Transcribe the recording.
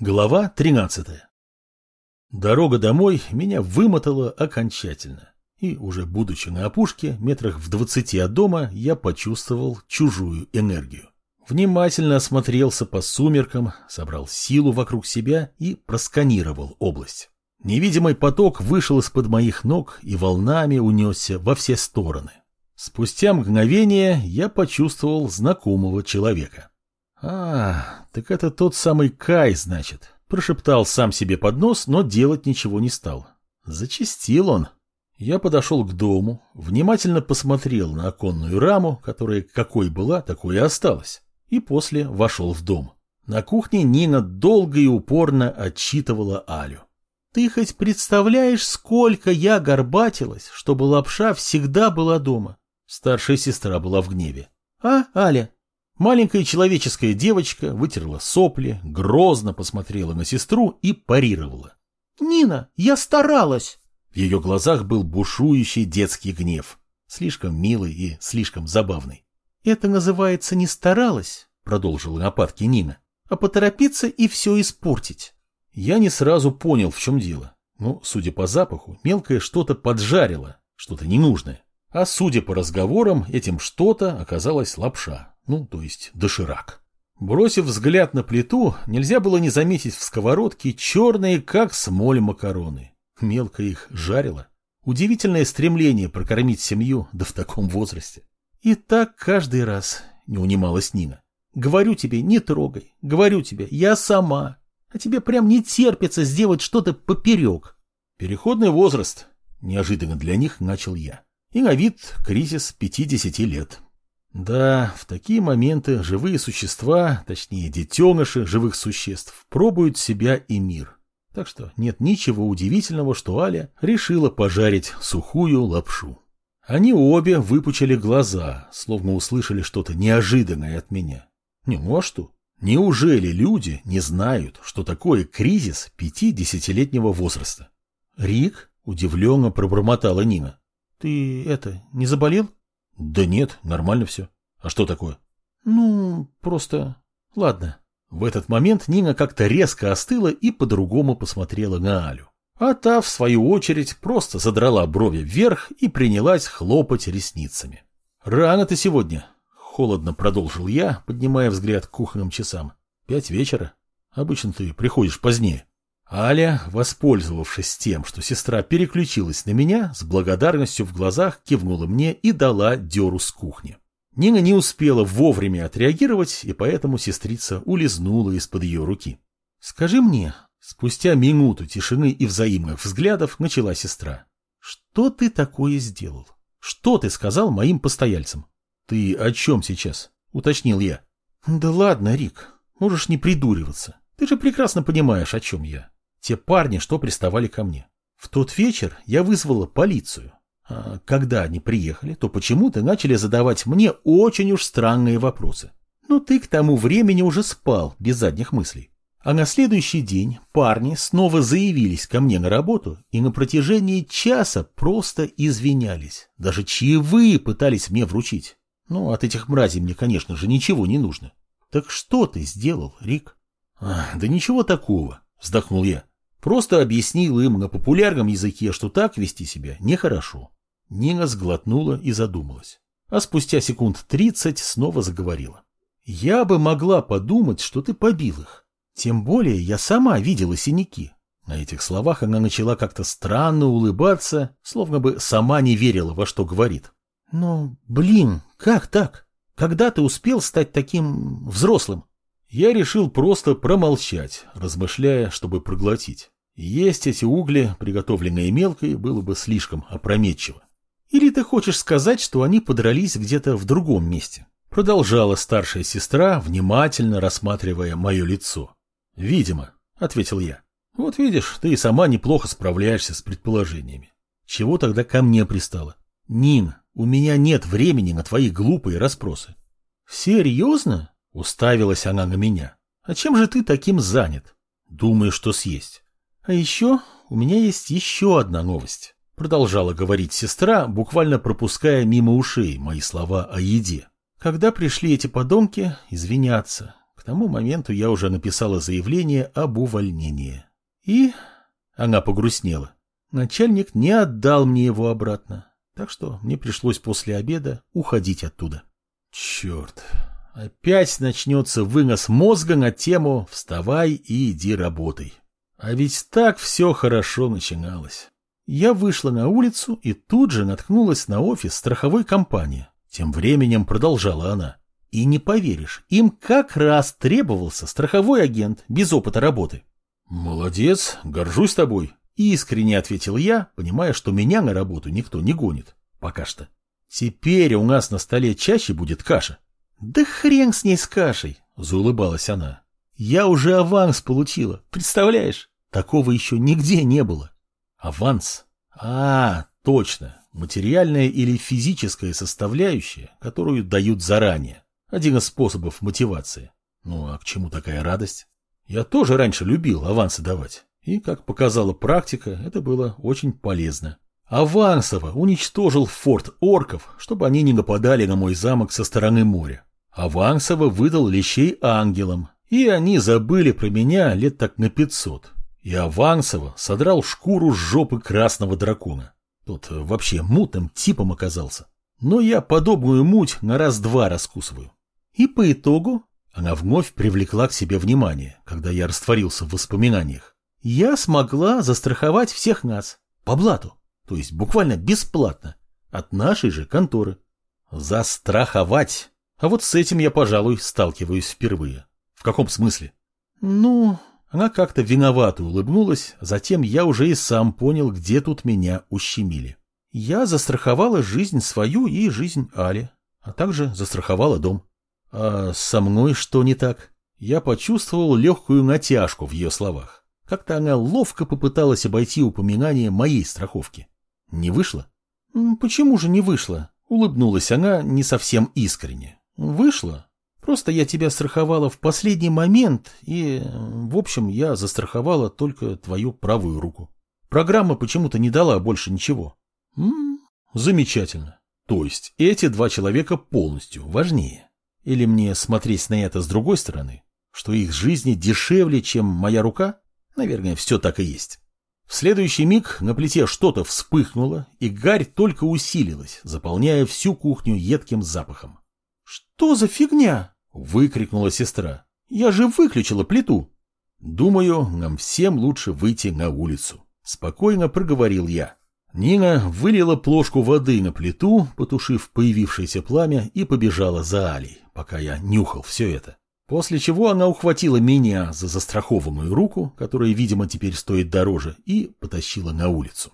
Глава 13. Дорога домой меня вымотала окончательно. И уже будучи на опушке, метрах в двадцати от дома, я почувствовал чужую энергию. Внимательно осмотрелся по сумеркам, собрал силу вокруг себя и просканировал область. Невидимый поток вышел из-под моих ног и волнами унесся во все стороны. Спустя мгновение я почувствовал знакомого человека. «А, так это тот самый Кай, значит», — прошептал сам себе под нос, но делать ничего не стал. Зачистил он. Я подошел к дому, внимательно посмотрел на оконную раму, которая какой была, такой и осталась, и после вошел в дом. На кухне Нина долго и упорно отчитывала Алю. «Ты хоть представляешь, сколько я горбатилась, чтобы лапша всегда была дома?» Старшая сестра была в гневе. «А, Аля, Маленькая человеческая девочка вытерла сопли, грозно посмотрела на сестру и парировала. «Нина, я старалась!» В ее глазах был бушующий детский гнев, слишком милый и слишком забавный. «Это называется не старалась», — продолжила нападки Нина, «а поторопиться и все испортить». Я не сразу понял, в чем дело. Ну, судя по запаху, мелкое что-то поджарило, что-то ненужное. А судя по разговорам, этим что-то оказалось лапша, ну, то есть доширак. Бросив взгляд на плиту, нельзя было не заметить в сковородке черные, как смоль макароны. Мелко их жарило. Удивительное стремление прокормить семью, да в таком возрасте. И так каждый раз, не унималась Нина. Говорю тебе, не трогай. Говорю тебе, я сама. А тебе прям не терпится сделать что-то поперек. Переходный возраст, неожиданно для них начал я. И на вид кризис 50 лет. Да, в такие моменты живые существа, точнее детеныши живых существ, пробуют себя и мир. Так что нет ничего удивительного, что Аля решила пожарить сухую лапшу. Они обе выпучили глаза, словно услышали что-то неожиданное от меня. Не, ну а? Неужели люди не знают, что такое кризис пяти-десятилетнего возраста? Рик удивленно пробормотала Нина. Ты это, не заболел? Да нет, нормально все. А что такое? Ну, просто... Ладно. В этот момент Нина как-то резко остыла и по-другому посмотрела на Алю. А та, в свою очередь, просто задрала брови вверх и принялась хлопать ресницами. «Рано ты сегодня», — холодно продолжил я, поднимая взгляд к кухонным часам. «Пять вечера. Обычно ты приходишь позднее». Аля, воспользовавшись тем, что сестра переключилась на меня, с благодарностью в глазах кивнула мне и дала дёру с кухни. Нина не успела вовремя отреагировать, и поэтому сестрица улизнула из-под ее руки. «Скажи мне», спустя минуту тишины и взаимных взглядов начала сестра, «что ты такое сделал? Что ты сказал моим постояльцам?» «Ты о чем сейчас?» — уточнил я. «Да ладно, Рик, можешь не придуриваться. Ты же прекрасно понимаешь, о чем я. Те парни, что приставали ко мне. В тот вечер я вызвала полицию. А когда они приехали, то почему-то начали задавать мне очень уж странные вопросы. Но ты к тому времени уже спал, без задних мыслей. А на следующий день парни снова заявились ко мне на работу и на протяжении часа просто извинялись. Даже чаевые пытались мне вручить. Ну, от этих мразей мне, конечно же, ничего не нужно. Так что ты сделал, Рик? А, да ничего такого, вздохнул я. Просто объяснил им на популярном языке, что так вести себя нехорошо. Нина сглотнула и задумалась. А спустя секунд тридцать снова заговорила. «Я бы могла подумать, что ты побил их. Тем более я сама видела синяки». На этих словах она начала как-то странно улыбаться, словно бы сама не верила, во что говорит. «Но, блин, как так? Когда ты успел стать таким взрослым?» Я решил просто промолчать, размышляя, чтобы проглотить. Есть эти угли, приготовленные мелкой, было бы слишком опрометчиво. Или ты хочешь сказать, что они подрались где-то в другом месте? Продолжала старшая сестра, внимательно рассматривая мое лицо. Видимо, ответил я. Вот видишь, ты и сама неплохо справляешься с предположениями. Чего тогда ко мне пристала? Нин, у меня нет времени на твои глупые расспросы. Серьезно? Уставилась она на меня. А чем же ты таким занят? Думаю, что съесть. А еще у меня есть еще одна новость. Продолжала говорить сестра, буквально пропуская мимо ушей мои слова о еде. Когда пришли эти подонки, извиняться. К тому моменту я уже написала заявление об увольнении. И она погрустнела. Начальник не отдал мне его обратно, так что мне пришлось после обеда уходить оттуда. Черт, опять начнется вынос мозга на тему «Вставай и иди работай». А ведь так все хорошо начиналось. Я вышла на улицу и тут же наткнулась на офис страховой компании. Тем временем продолжала она. И не поверишь, им как раз требовался страховой агент без опыта работы. «Молодец, горжусь тобой», — искренне ответил я, понимая, что меня на работу никто не гонит. Пока что. Теперь у нас на столе чаще будет каша. «Да хрен с ней с кашей», — заулыбалась она. «Я уже аванс получила, представляешь? Такого еще нигде не было». «Аванс? А, точно, материальная или физическая составляющая, которую дают заранее. Один из способов мотивации. Ну а к чему такая радость? Я тоже раньше любил авансы давать. И, как показала практика, это было очень полезно. Авансово уничтожил форт орков, чтобы они не нападали на мой замок со стороны моря. Авансово выдал лещей ангелам, и они забыли про меня лет так на пятьсот. И Авансово содрал шкуру с жопы красного дракона. Тот вообще мутным типом оказался. Но я подобную муть на раз-два раскусываю. И по итогу она вновь привлекла к себе внимание, когда я растворился в воспоминаниях. Я смогла застраховать всех нас по блату, то есть буквально бесплатно, от нашей же конторы. Застраховать. А вот с этим я, пожалуй, сталкиваюсь впервые. В каком смысле? Ну, она как-то виновато улыбнулась, затем я уже и сам понял, где тут меня ущемили. Я застраховала жизнь свою и жизнь Али, а также застраховала дом. А со мной что не так? Я почувствовал легкую натяжку в ее словах. Как-то она ловко попыталась обойти упоминание моей страховки. Не вышло? Почему же не вышло? Улыбнулась она не совсем искренне. Вышло. Просто я тебя страховала в последний момент, и, в общем, я застраховала только твою правую руку. Программа почему-то не дала больше ничего. М -м, замечательно. То есть эти два человека полностью важнее. Или мне смотреть на это с другой стороны? Что их жизни дешевле, чем моя рука? Наверное, все так и есть. В следующий миг на плите что-то вспыхнуло, и гарь только усилилась, заполняя всю кухню едким запахом. «Что за фигня?» — выкрикнула сестра. «Я же выключила плиту!» «Думаю, нам всем лучше выйти на улицу», — спокойно проговорил я. Нина вылила плошку воды на плиту, потушив появившееся пламя, и побежала за Алей, пока я нюхал все это. После чего она ухватила меня за застрахованную руку, которая, видимо, теперь стоит дороже, и потащила на улицу.